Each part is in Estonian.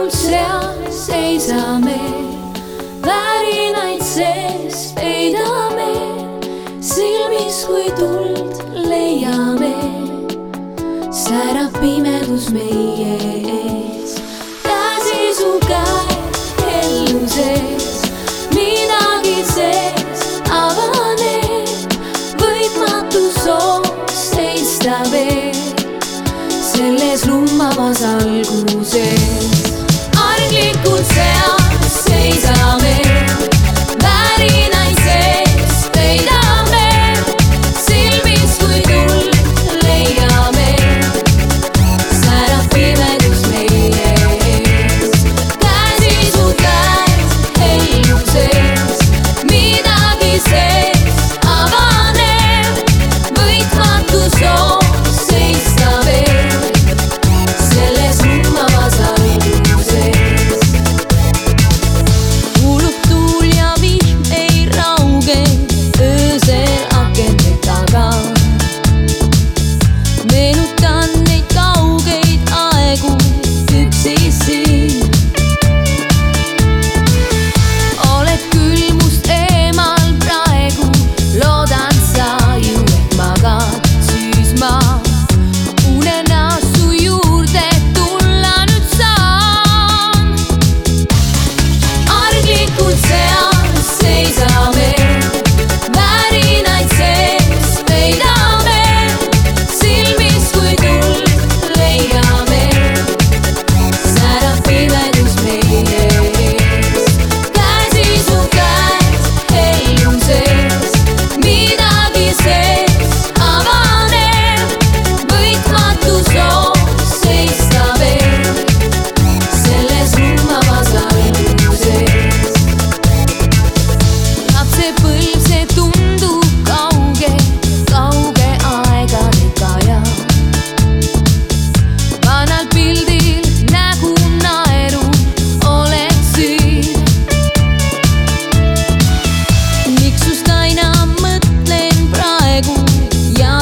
ainult seal seisame, värinaid sees peidame, silmis kui tuld leiame, särab pimedus meie ees, käsi su käes helluses, midagi sees avaneb, võitmatu soov seista veel selles lumbavas alguses.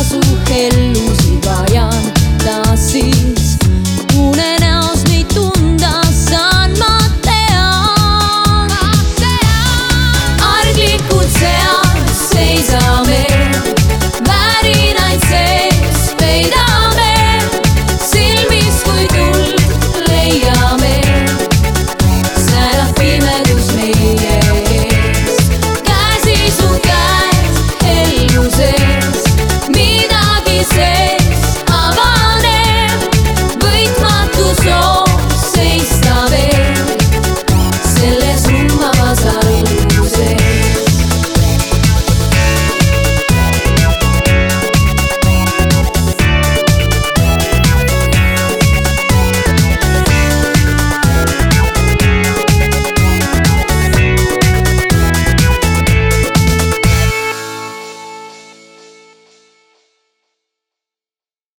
Sugelu